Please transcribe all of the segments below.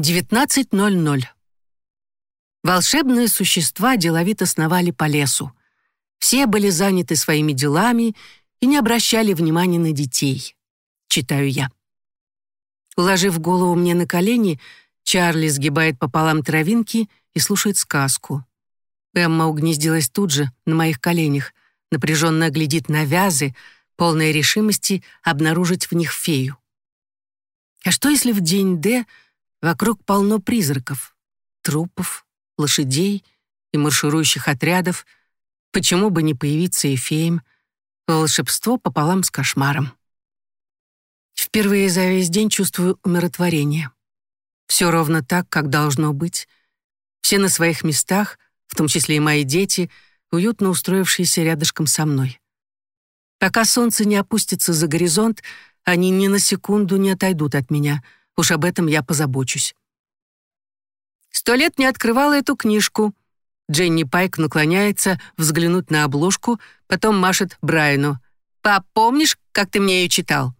19.00. Волшебные существа деловито сновали по лесу. Все были заняты своими делами и не обращали внимания на детей. Читаю я. Уложив голову мне на колени, Чарли сгибает пополам травинки и слушает сказку. Эмма угнездилась тут же, на моих коленях, напряженно глядит на вязы, полная решимости обнаружить в них фею. А что, если в день Д Вокруг полно призраков, трупов, лошадей и марширующих отрядов. Почему бы не появиться и феям? Волшебство пополам с кошмаром. Впервые за весь день чувствую умиротворение. Все ровно так, как должно быть. Все на своих местах, в том числе и мои дети, уютно устроившиеся рядышком со мной. Пока солнце не опустится за горизонт, они ни на секунду не отойдут от меня — Уж об этом я позабочусь. Сто лет не открывала эту книжку. Дженни Пайк наклоняется взглянуть на обложку, потом машет Брайану. «Пап, помнишь, как ты мне ее читал?»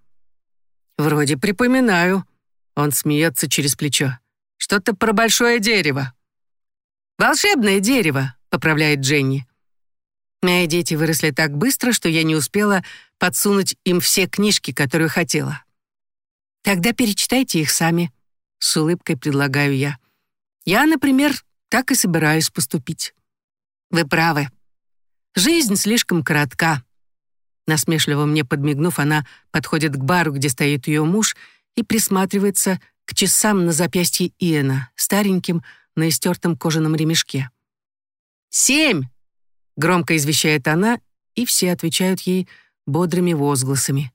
«Вроде припоминаю». Он смеется через плечо. «Что-то про большое дерево». «Волшебное дерево», — поправляет Дженни. Мои дети выросли так быстро, что я не успела подсунуть им все книжки, которые хотела. Тогда перечитайте их сами, с улыбкой предлагаю я. Я, например, так и собираюсь поступить. Вы правы. Жизнь слишком коротка. Насмешливо мне подмигнув, она подходит к бару, где стоит ее муж, и присматривается к часам на запястье Иэна, стареньким, на истертом кожаном ремешке. «Семь!» — громко извещает она, и все отвечают ей бодрыми возгласами.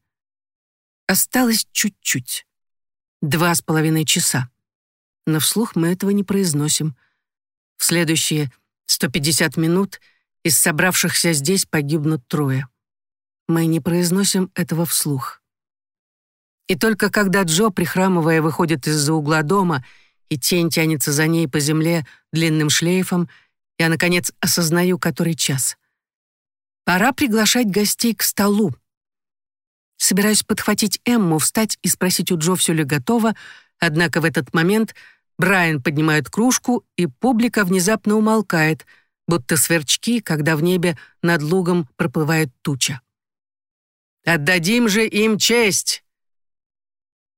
Осталось чуть-чуть. Два с половиной часа. Но вслух мы этого не произносим. В следующие 150 минут из собравшихся здесь погибнут трое. Мы не произносим этого вслух. И только когда Джо, прихрамывая, выходит из-за угла дома, и тень тянется за ней по земле длинным шлейфом, я, наконец, осознаю, который час. Пора приглашать гостей к столу. Собираюсь подхватить Эмму, встать и спросить у Джо, все ли готово, однако в этот момент Брайан поднимает кружку, и публика внезапно умолкает, будто сверчки, когда в небе над лугом проплывает туча. «Отдадим же им честь!»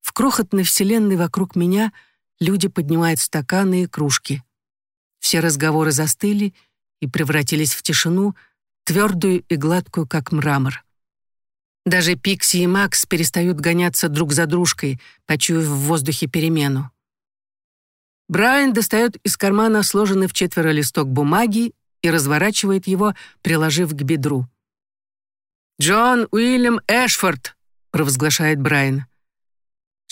В крохотной вселенной вокруг меня люди поднимают стаканы и кружки. Все разговоры застыли и превратились в тишину, твердую и гладкую, как мрамор. Даже Пикси и Макс перестают гоняться друг за дружкой, почуяв в воздухе перемену. Брайан достает из кармана сложенный в четверо листок бумаги и разворачивает его, приложив к бедру. «Джон Уильям Эшфорд», — провозглашает Брайан.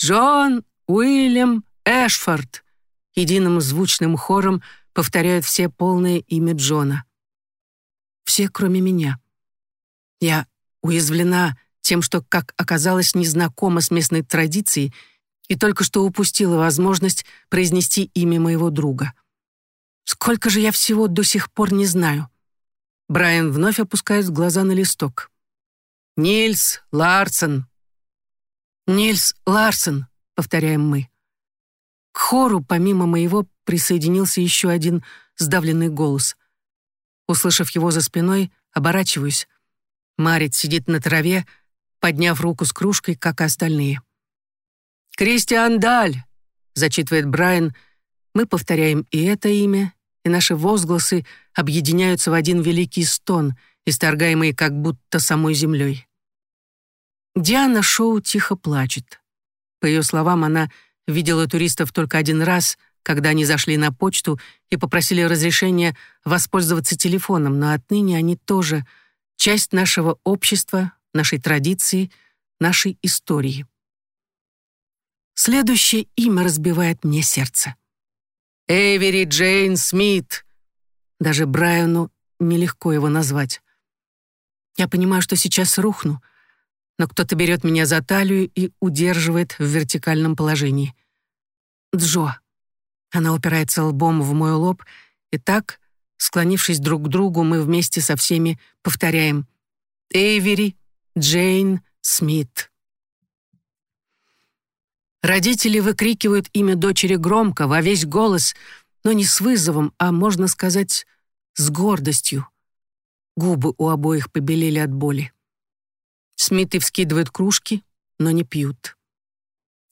«Джон Уильям Эшфорд», — единым звучным хором повторяют все полное имя Джона. Все, кроме меня. Я уязвлена тем, что, как оказалось, незнакома с местной традицией и только что упустила возможность произнести имя моего друга. Сколько же я всего до сих пор не знаю. Брайан вновь опускает глаза на листок. «Нильс Ларсен». «Нильс Ларсен», — повторяем мы. К хору, помимо моего, присоединился еще один сдавленный голос. Услышав его за спиной, оборачиваюсь. Марит сидит на траве, подняв руку с кружкой, как и остальные. «Кристиан Даль!» — зачитывает Брайан. Мы повторяем и это имя, и наши возгласы объединяются в один великий стон, исторгаемый как будто самой землей. Диана Шоу тихо плачет. По ее словам, она видела туристов только один раз, когда они зашли на почту и попросили разрешения воспользоваться телефоном, но отныне они тоже часть нашего общества, нашей традиции, нашей истории. Следующее имя разбивает мне сердце. Эвери Джейн Смит. Даже Брайану нелегко его назвать. Я понимаю, что сейчас рухну, но кто-то берет меня за талию и удерживает в вертикальном положении. Джо. Она упирается лбом в мой лоб, и так, склонившись друг к другу, мы вместе со всеми повторяем «Эйвери Джейн Смит. Родители выкрикивают имя дочери громко, во весь голос, но не с вызовом, а, можно сказать, с гордостью. Губы у обоих побелели от боли. Смиты вскидывают кружки, но не пьют.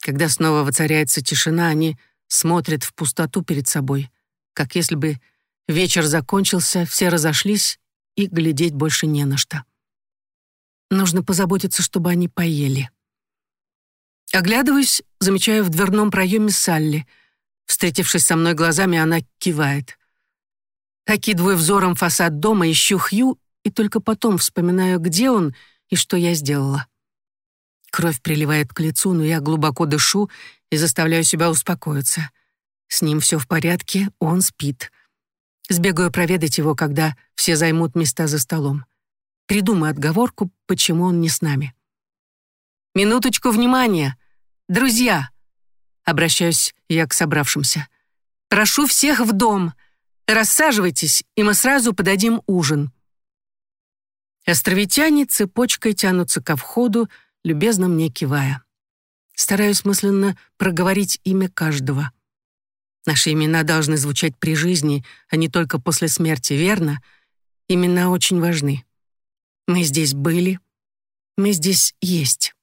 Когда снова воцаряется тишина, они смотрят в пустоту перед собой, как если бы вечер закончился, все разошлись, и глядеть больше не на что. Нужно позаботиться, чтобы они поели. Оглядываюсь, замечаю в дверном проеме Салли. Встретившись со мной глазами, она кивает. Окидываю взором фасад дома, ищу Хью, и только потом вспоминаю, где он и что я сделала. Кровь приливает к лицу, но я глубоко дышу и заставляю себя успокоиться. С ним все в порядке, он спит. Сбегаю проведать его, когда все займут места за столом. Придумай отговорку, почему он не с нами. «Минуточку внимания! Друзья!» Обращаюсь я к собравшимся. «Прошу всех в дом. Рассаживайтесь, и мы сразу подадим ужин». Островитяне цепочкой тянутся ко входу, любезно мне кивая. Стараюсь мысленно проговорить имя каждого. Наши имена должны звучать при жизни, а не только после смерти, верно? Имена очень важны. Мы здесь были, мы здесь есть.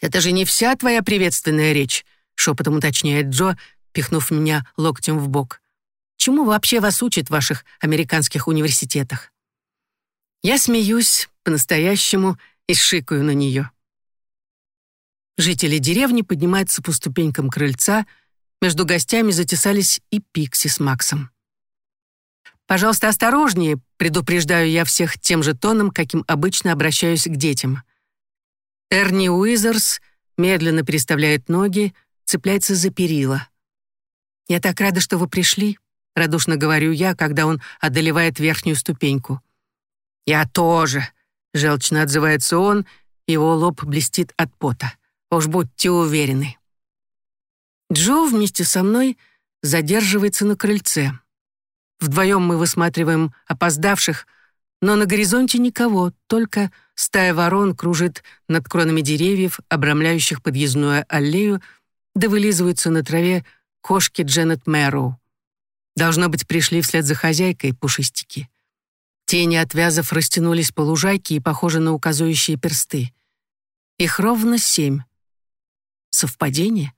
«Это же не вся твоя приветственная речь», — шепотом уточняет Джо, пихнув меня локтем в бок. «Чему вообще вас учат в ваших американских университетах?» Я смеюсь по-настоящему и шикаю на нее. Жители деревни поднимаются по ступенькам крыльца, между гостями затесались и Пикси с Максом. «Пожалуйста, осторожнее», — предупреждаю я всех тем же тоном, каким обычно обращаюсь к детям. Эрни Уизерс медленно переставляет ноги, цепляется за перила. «Я так рада, что вы пришли», — радушно говорю я, когда он одолевает верхнюю ступеньку. «Я тоже», — желчно отзывается он, его лоб блестит от пота. «Уж будьте уверены». Джо вместе со мной задерживается на крыльце. Вдвоем мы высматриваем опоздавших, но на горизонте никого, только стая ворон кружит над кронами деревьев, обрамляющих подъездную аллею, да вылизываются на траве кошки Дженнет Мэроу. Должно быть, пришли вслед за хозяйкой пушистики. Тени от вязов растянулись по лужайке и похожи на указующие персты. Их ровно семь. Совпадение?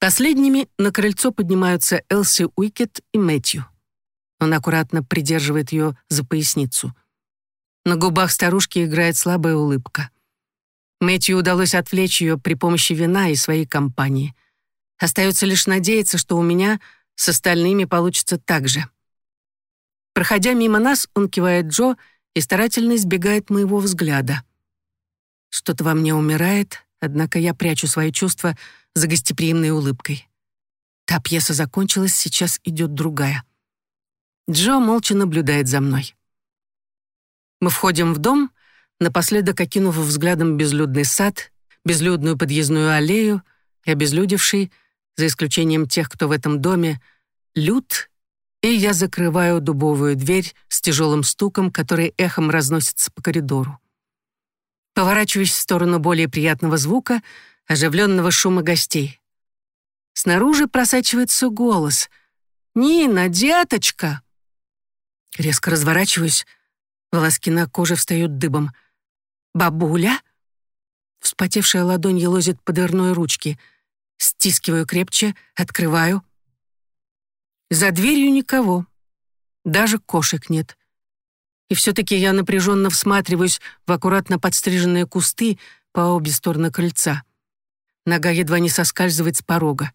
Последними на крыльцо поднимаются Элси Уикет и Мэтью. Он аккуратно придерживает ее за поясницу. На губах старушки играет слабая улыбка. Мэтью удалось отвлечь ее при помощи вина и своей компании. Остается лишь надеяться, что у меня с остальными получится так же. Проходя мимо нас, он кивает Джо и старательно избегает моего взгляда. Что-то во мне умирает, однако я прячу свои чувства за гостеприимной улыбкой. Та пьеса закончилась, сейчас идет другая. Джо молча наблюдает за мной. Мы входим в дом, напоследок окинув взглядом безлюдный сад, безлюдную подъездную аллею и обезлюдевший, за исключением тех, кто в этом доме, люд, и я закрываю дубовую дверь с тяжелым стуком, который эхом разносится по коридору. Поворачиваюсь в сторону более приятного звука — оживленного шума гостей. Снаружи просачивается голос. «Нина, деточка!» Резко разворачиваюсь, волоски на коже встают дыбом. «Бабуля?» Вспотевшая ладонь елозит по дверной ручке. Стискиваю крепче, открываю. За дверью никого. Даже кошек нет. И все-таки я напряженно всматриваюсь в аккуратно подстриженные кусты по обе стороны крыльца. Нога едва не соскальзывает с порога.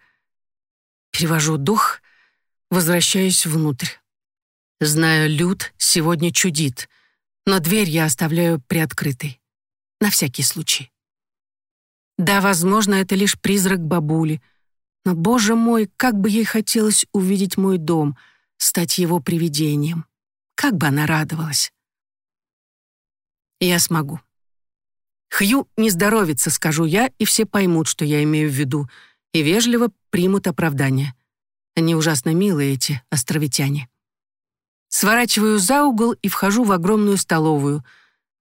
Перевожу дух, возвращаюсь внутрь. Знаю, Люд сегодня чудит, но дверь я оставляю приоткрытой. На всякий случай. Да, возможно, это лишь призрак бабули, но, боже мой, как бы ей хотелось увидеть мой дом, стать его привидением. Как бы она радовалась. Я смогу. Хью не здоровится, скажу я, и все поймут, что я имею в виду, и вежливо примут оправдание. Они ужасно милые, эти островитяне. Сворачиваю за угол и вхожу в огромную столовую.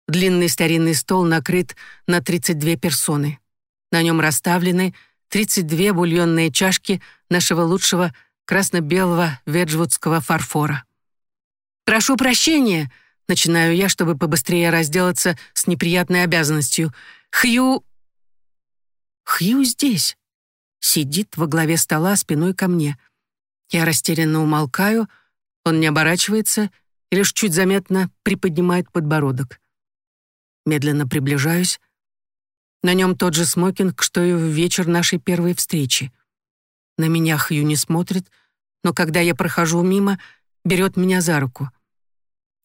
Длинный старинный стол накрыт на 32 персоны. На нем расставлены 32 бульонные чашки нашего лучшего красно-белого веджвудского фарфора. «Прошу прощения», — начинаю я, чтобы побыстрее разделаться с неприятной обязанностью. «Хью...» «Хью здесь», сидит во главе стола спиной ко мне. Я растерянно умолкаю, он не оборачивается и лишь чуть заметно приподнимает подбородок. Медленно приближаюсь. На нем тот же смокинг, что и в вечер нашей первой встречи. На меня Хью не смотрит, но когда я прохожу мимо, берет меня за руку.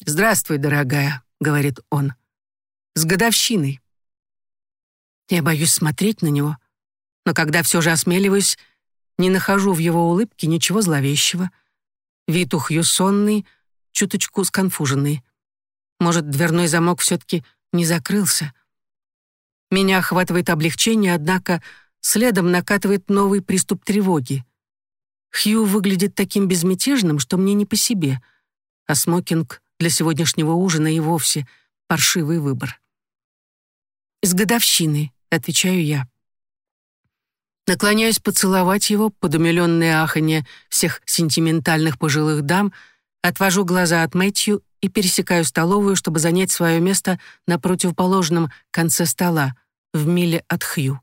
«Здравствуй, дорогая», — говорит он. «С годовщиной». Я боюсь смотреть на него, но когда все же осмеливаюсь, не нахожу в его улыбке ничего зловещего. Вид у Хью сонный, чуточку сконфуженный. Может, дверной замок все-таки не закрылся. Меня охватывает облегчение, однако следом накатывает новый приступ тревоги. Хью выглядит таким безмятежным, что мне не по себе, а смокинг для сегодняшнего ужина и вовсе паршивый выбор. «С годовщины», — отвечаю я. Наклоняюсь поцеловать его под умиленное аханье всех сентиментальных пожилых дам, отвожу глаза от Мэтью и пересекаю столовую, чтобы занять свое место на противоположном конце стола, в миле от Хью.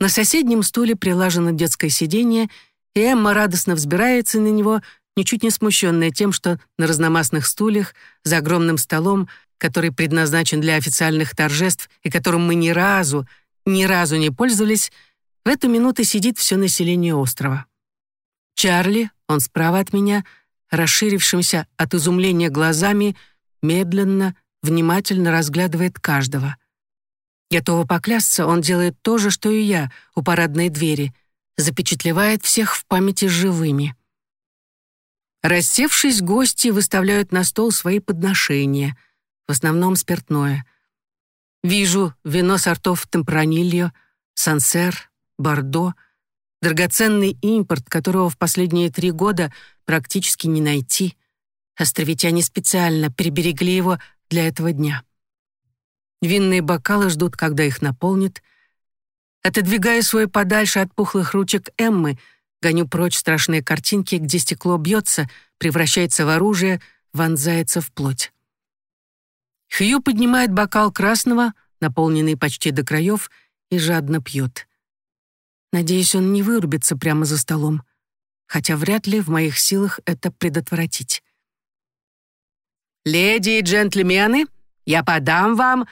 На соседнем стуле прилажено детское сиденье, и Эмма радостно взбирается на него, ничуть не смущенная тем, что на разномастных стульях, за огромным столом, который предназначен для официальных торжеств и которым мы ни разу, ни разу не пользовались, в эту минуту сидит все население острова. Чарли, он справа от меня, расширившимся от изумления глазами, медленно, внимательно разглядывает каждого. Готова поклясться, он делает то же, что и я у парадной двери, запечатлевает всех в памяти живыми. Рассевшись, гости выставляют на стол свои подношения, в основном спиртное. Вижу вино сортов темпранильо, сансер, бордо, драгоценный импорт, которого в последние три года практически не найти. Островитяне специально приберегли его для этого дня. Винные бокалы ждут, когда их наполнит. Отодвигая свой подальше от пухлых ручек Эммы, гоню прочь страшные картинки, где стекло бьется, превращается в оружие, вонзается в плоть. Хью поднимает бокал красного, наполненный почти до краев, и жадно пьет. Надеюсь, он не вырубится прямо за столом, хотя вряд ли в моих силах это предотвратить. «Леди и джентльмены, я подам вам...»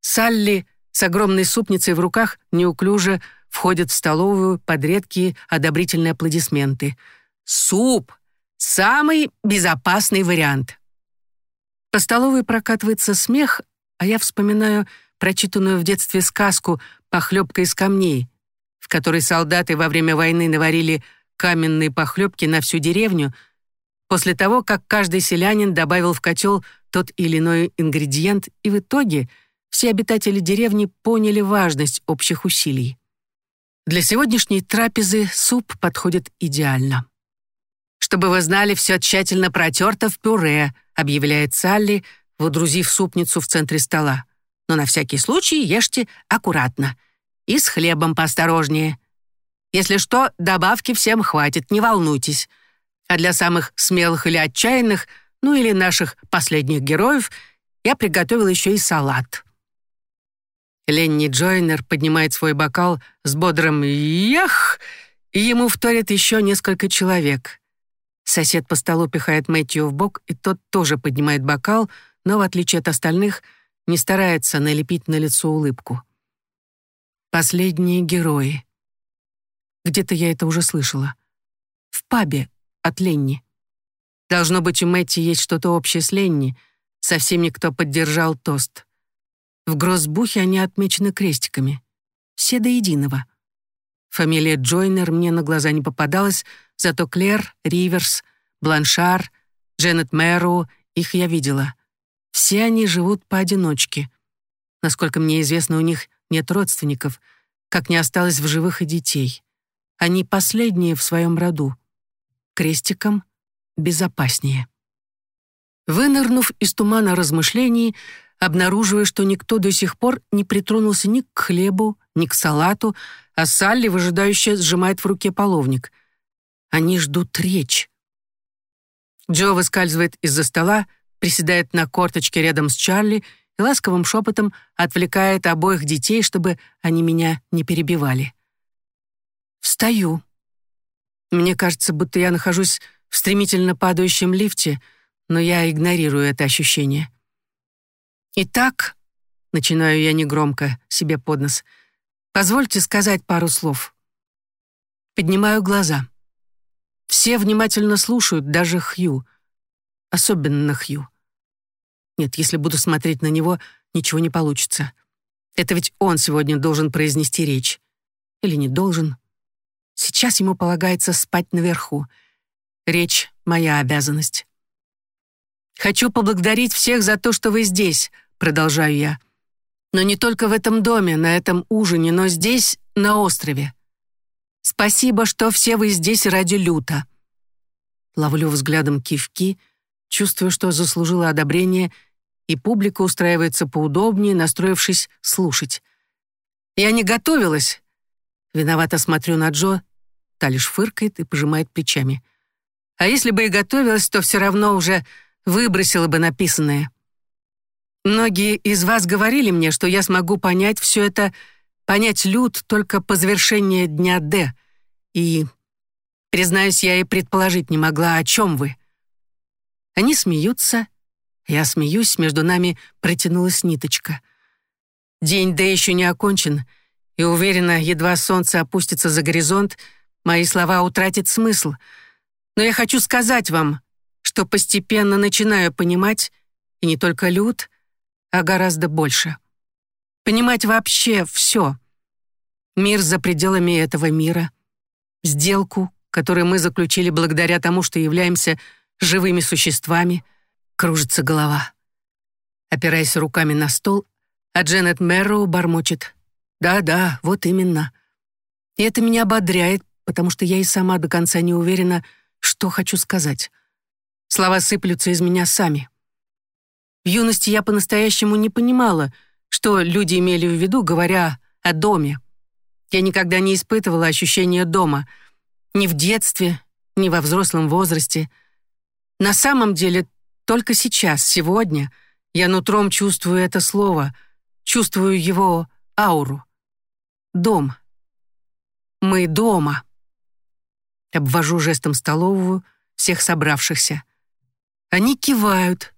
Салли с огромной супницей в руках неуклюже входит в столовую под редкие одобрительные аплодисменты. «Суп! Самый безопасный вариант!» По столовой прокатывается смех, а я вспоминаю прочитанную в детстве сказку «Похлебка из камней», в которой солдаты во время войны наварили каменные похлебки на всю деревню, после того, как каждый селянин добавил в котел тот или иной ингредиент, и в итоге все обитатели деревни поняли важность общих усилий. Для сегодняшней трапезы суп подходит идеально. «Чтобы вы знали, все тщательно протерто в пюре», объявляет Салли, водрузив супницу в центре стола. «Но на всякий случай ешьте аккуратно. И с хлебом поосторожнее. Если что, добавки всем хватит, не волнуйтесь. А для самых смелых или отчаянных, ну или наших последних героев, я приготовил еще и салат. Ленни Джойнер поднимает свой бокал с бодрым «Ях!» и ему вторит еще несколько человек. Сосед по столу пихает Мэтью в бок, и тот тоже поднимает бокал, но, в отличие от остальных, не старается налепить на лицо улыбку. Последние герои. Где-то я это уже слышала. В пабе от Ленни. Должно быть, у Мэтти есть что-то общее с Ленни. Совсем никто поддержал тост. В Гроссбухе они отмечены крестиками. Все до единого. Фамилия Джойнер мне на глаза не попадалась, зато Клэр, Риверс, Бланшар, Дженнет Мэру, их я видела. Все они живут поодиночке. Насколько мне известно, у них нет родственников, как не осталось в живых и детей. Они последние в своем роду. Крестиком безопаснее. Вынырнув из тумана размышлений, обнаруживаю, что никто до сих пор не притронулся ни к хлебу, ни к салату, а Салли выжидающе сжимает в руке половник. Они ждут речь. Джо выскальзывает из-за стола, приседает на корточке рядом с Чарли и ласковым шепотом отвлекает обоих детей, чтобы они меня не перебивали. Встаю. Мне кажется, будто я нахожусь в стремительно падающем лифте, но я игнорирую это ощущение. «Итак», — начинаю я негромко, себе под нос, «позвольте сказать пару слов». Поднимаю глаза. Все внимательно слушают, даже Хью. Особенно Хью. Нет, если буду смотреть на него, ничего не получится. Это ведь он сегодня должен произнести речь. Или не должен. Сейчас ему полагается спать наверху. Речь — моя обязанность. «Хочу поблагодарить всех за то, что вы здесь», — продолжаю я. «Но не только в этом доме, на этом ужине, но здесь, на острове. Спасибо, что все вы здесь ради люта». Ловлю взглядом кивки, чувствую, что заслужила одобрение, и публика устраивается поудобнее, настроившись слушать. «Я не готовилась». Виновато смотрю на Джо, та лишь фыркает и пожимает плечами. «А если бы и готовилась, то все равно уже выбросила бы написанное. Многие из вас говорили мне, что я смогу понять все это, понять люд только по завершении дня Д. И, признаюсь, я и предположить не могла, о чем вы. Они смеются, я смеюсь, между нами протянулась ниточка. День Д еще не окончен, и уверена, едва солнце опустится за горизонт, мои слова утратят смысл. Но я хочу сказать вам, что постепенно начинаю понимать, и не только люд, а гораздо больше. Понимать вообще все. Мир за пределами этого мира, сделку, которую мы заключили благодаря тому, что являемся живыми существами, кружится голова. Опираясь руками на стол, а Дженнет Мэрроу бормочет. «Да-да, вот именно». И это меня ободряет, потому что я и сама до конца не уверена, что хочу сказать. Слова сыплются из меня сами. В юности я по-настоящему не понимала, что люди имели в виду, говоря о доме. Я никогда не испытывала ощущения дома. Ни в детстве, ни во взрослом возрасте. На самом деле, только сейчас, сегодня, я нутром чувствую это слово, чувствую его ауру. Дом. Мы дома. Обвожу жестом столовую всех собравшихся. Они кивают,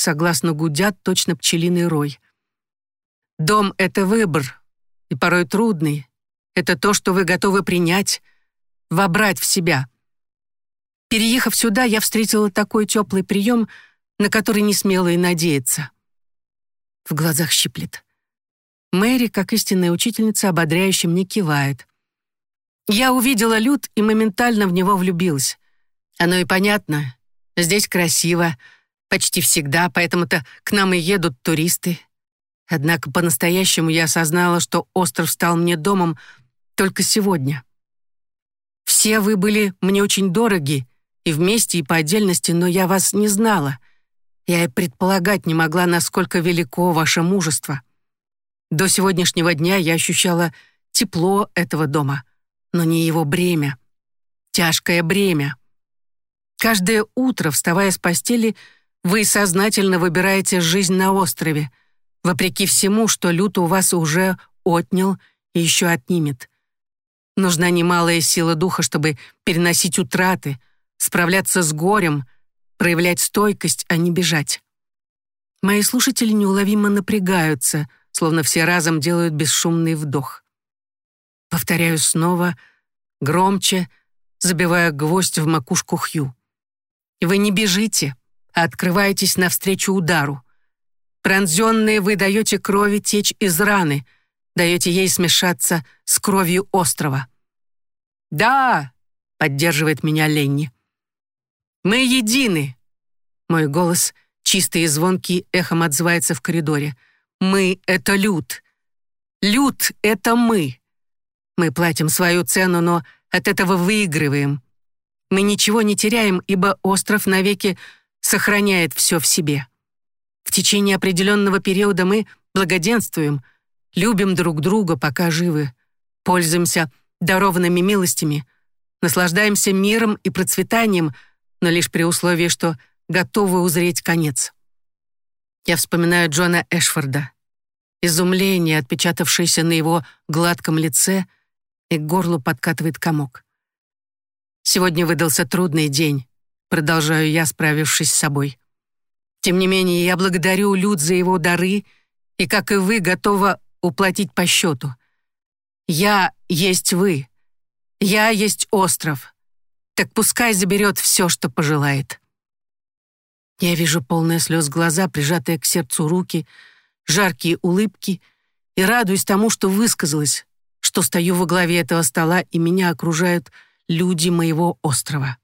согласно гудят точно пчелиный рой. Дом — это выбор, и порой трудный. Это то, что вы готовы принять, вобрать в себя. Переехав сюда, я встретила такой теплый прием, на который не смела и надеяться. В глазах щиплет. Мэри, как истинная учительница, ободряюще мне кивает. Я увидела Люд и моментально в него влюбилась. Оно и понятно, Здесь красиво, почти всегда, поэтому-то к нам и едут туристы. Однако по-настоящему я осознала, что остров стал мне домом только сегодня. Все вы были мне очень дороги, и вместе, и по отдельности, но я вас не знала. Я и предполагать не могла, насколько велико ваше мужество. До сегодняшнего дня я ощущала тепло этого дома, но не его бремя. Тяжкое бремя. Каждое утро, вставая с постели, вы сознательно выбираете жизнь на острове, вопреки всему, что Лют у вас уже отнял и еще отнимет. Нужна немалая сила духа, чтобы переносить утраты, справляться с горем, проявлять стойкость, а не бежать. Мои слушатели неуловимо напрягаются, словно все разом делают бесшумный вдох. Повторяю снова, громче, забивая гвоздь в макушку Хью. Вы не бежите, открываетесь навстречу удару. Пронзенные вы даете крови течь из раны, даете ей смешаться с кровью острова. «Да!» — поддерживает меня Ленни. «Мы едины!» Мой голос, чистый и звонкий, эхом отзывается в коридоре. «Мы — это люд. Люд — это мы. Мы платим свою цену, но от этого выигрываем. Мы ничего не теряем, ибо остров навеки сохраняет все в себе. В течение определенного периода мы благоденствуем, любим друг друга, пока живы, пользуемся дарованными милостями, наслаждаемся миром и процветанием, но лишь при условии, что готовы узреть конец. Я вспоминаю Джона Эшфорда. Изумление, отпечатавшееся на его гладком лице, и к горлу подкатывает комок. Сегодня выдался трудный день, продолжаю я, справившись с собой. Тем не менее, я благодарю Люд за его дары и, как и вы, готова уплатить по счету. Я есть вы. Я есть остров. Так пускай заберет все, что пожелает. Я вижу полные слез глаза, прижатые к сердцу руки, жаркие улыбки и радуюсь тому, что высказалась, что стою во главе этого стола и меня окружают люди моего острова.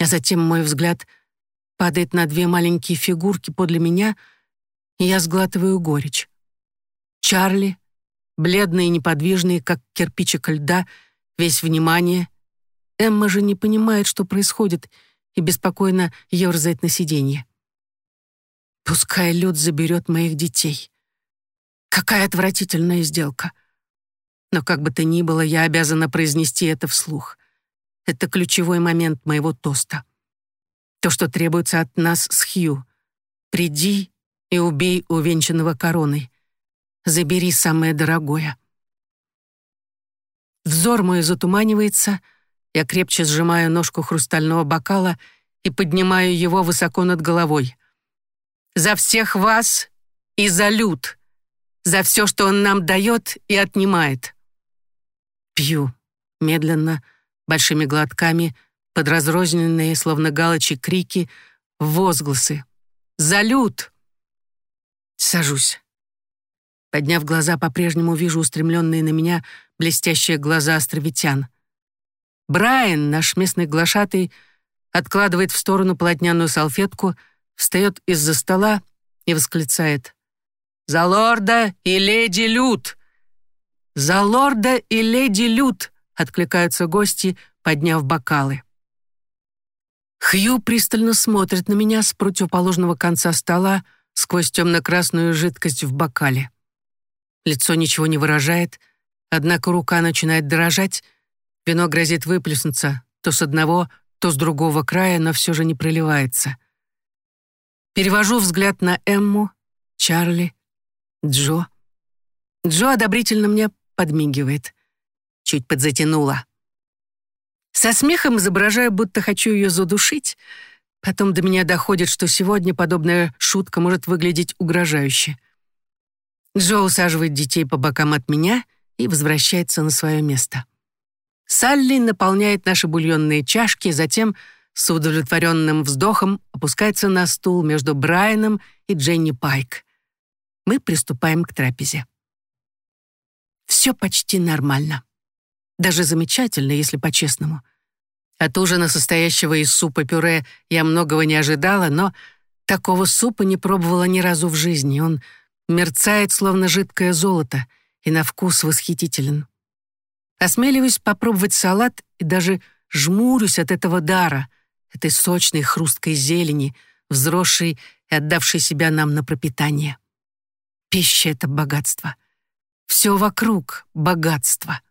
А затем мой взгляд падает на две маленькие фигурки подле меня, и я сглатываю горечь. Чарли, бледный и неподвижный, как кирпичик льда, весь внимание. Эмма же не понимает, что происходит, и беспокойно ерзает на сиденье. Пускай лед заберет моих детей. Какая отвратительная сделка. Но как бы то ни было, я обязана произнести это вслух. Это ключевой момент моего тоста. То, что требуется от нас с Хью. Приди и убей увенчанного короной. Забери самое дорогое. Взор мой затуманивается, я крепче сжимаю ножку хрустального бокала и поднимаю его высоко над головой. «За всех вас и за люд! За все, что он нам дает и отнимает!» Пью, медленно, большими глотками, под разрозненные, словно галочи, крики, возгласы. «За люд!» Сажусь. Подняв глаза, по-прежнему вижу устремленные на меня блестящие глаза островитян. Брайан, наш местный глашатый, откладывает в сторону полотняную салфетку, встает из-за стола и восклицает. «За лорда и леди Люд!» «За лорда и леди Люд!» — откликаются гости, подняв бокалы. Хью пристально смотрит на меня с противоположного конца стола сквозь темно-красную жидкость в бокале. Лицо ничего не выражает, однако рука начинает дрожать, вино грозит выплеснуться то с одного, то с другого края, но все же не проливается. Перевожу взгляд на Эмму, Чарли, Джо. Джо одобрительно мне подмигивает. Чуть подзатянула. Со смехом изображаю, будто хочу ее задушить. Потом до меня доходит, что сегодня подобная шутка может выглядеть угрожающе. Джо усаживает детей по бокам от меня и возвращается на свое место. Салли наполняет наши бульонные чашки, затем с удовлетворенным вздохом опускается на стул между Брайаном и Дженни Пайк. Мы приступаем к трапезе. Все почти нормально. Даже замечательно, если по-честному. От ужина, состоящего из супа-пюре, я многого не ожидала, но такого супа не пробовала ни разу в жизни. Он мерцает, словно жидкое золото, и на вкус восхитителен. Осмеливаюсь попробовать салат и даже жмурюсь от этого дара, этой сочной хрусткой зелени, взросшей и отдавшей себя нам на пропитание. Пища — это богатство. Все вокруг — богатство.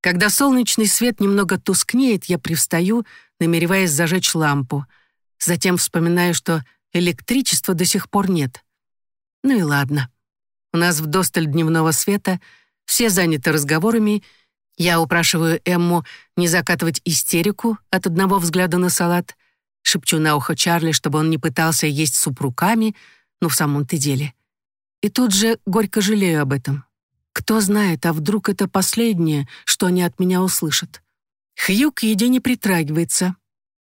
Когда солнечный свет немного тускнеет, я привстаю, намереваясь зажечь лампу. Затем вспоминаю, что электричества до сих пор нет. Ну и ладно. У нас вдосталь дневного света, все заняты разговорами. Я упрашиваю Эмму не закатывать истерику от одного взгляда на салат. Шепчу на ухо Чарли, чтобы он не пытался есть суп руками, ну в самом-то деле. И тут же горько жалею об этом. Кто знает, а вдруг это последнее, что они от меня услышат. Хью к еде не притрагивается.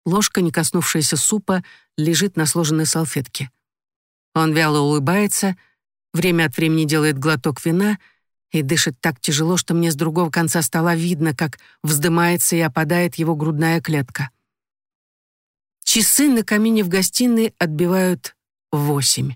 Ложка, не коснувшаяся супа, лежит на сложенной салфетке. Он вяло улыбается, время от времени делает глоток вина и дышит так тяжело, что мне с другого конца стола видно, как вздымается и опадает его грудная клетка. Часы на камине в гостиной отбивают восемь.